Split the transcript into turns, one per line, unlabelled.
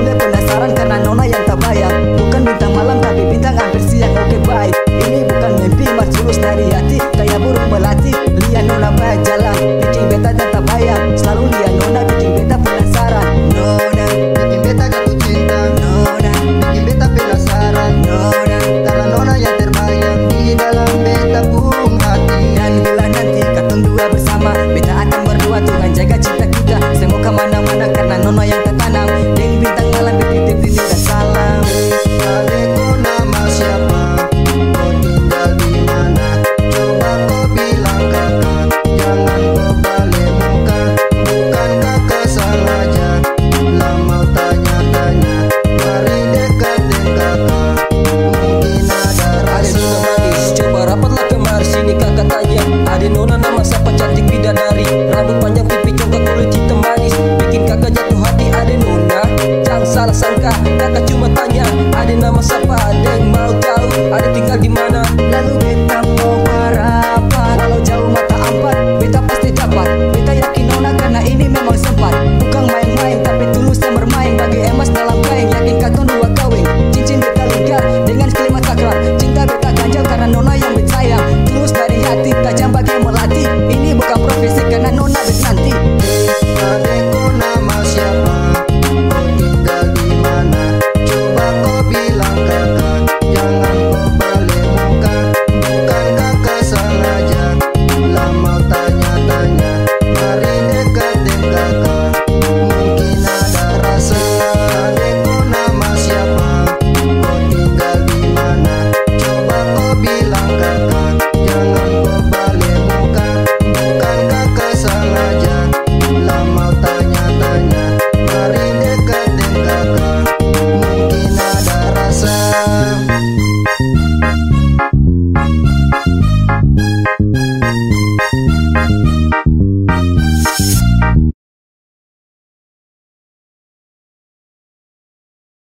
mulai penasaran karena nona yang tak bayar. Bukan bintang malam tapi bintang hampir siang oke okay, baik. Ini bukan mimpi mas dari hati. Kayak burung melati Lihat nona baik jalan Bikin beta dan tak bayar. Selalu lihat nona bikin beta penasaran. Nona
bikin beta jatuh cinta.
Nona
bikin beta penasaran.
Nona
karena nona yang terbayang Di dalam beta pun hati. Dan
bila nanti katun dua bersama Beta akan berdua. Tuhan jaga cinta kita. Semoga mana-mana karena nona yang
salah sangka. Kakak cuma tanya Ada nama siapa? Ada yang mau tahu? Ada tinggal di mana?
Lalu baby